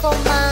Come on.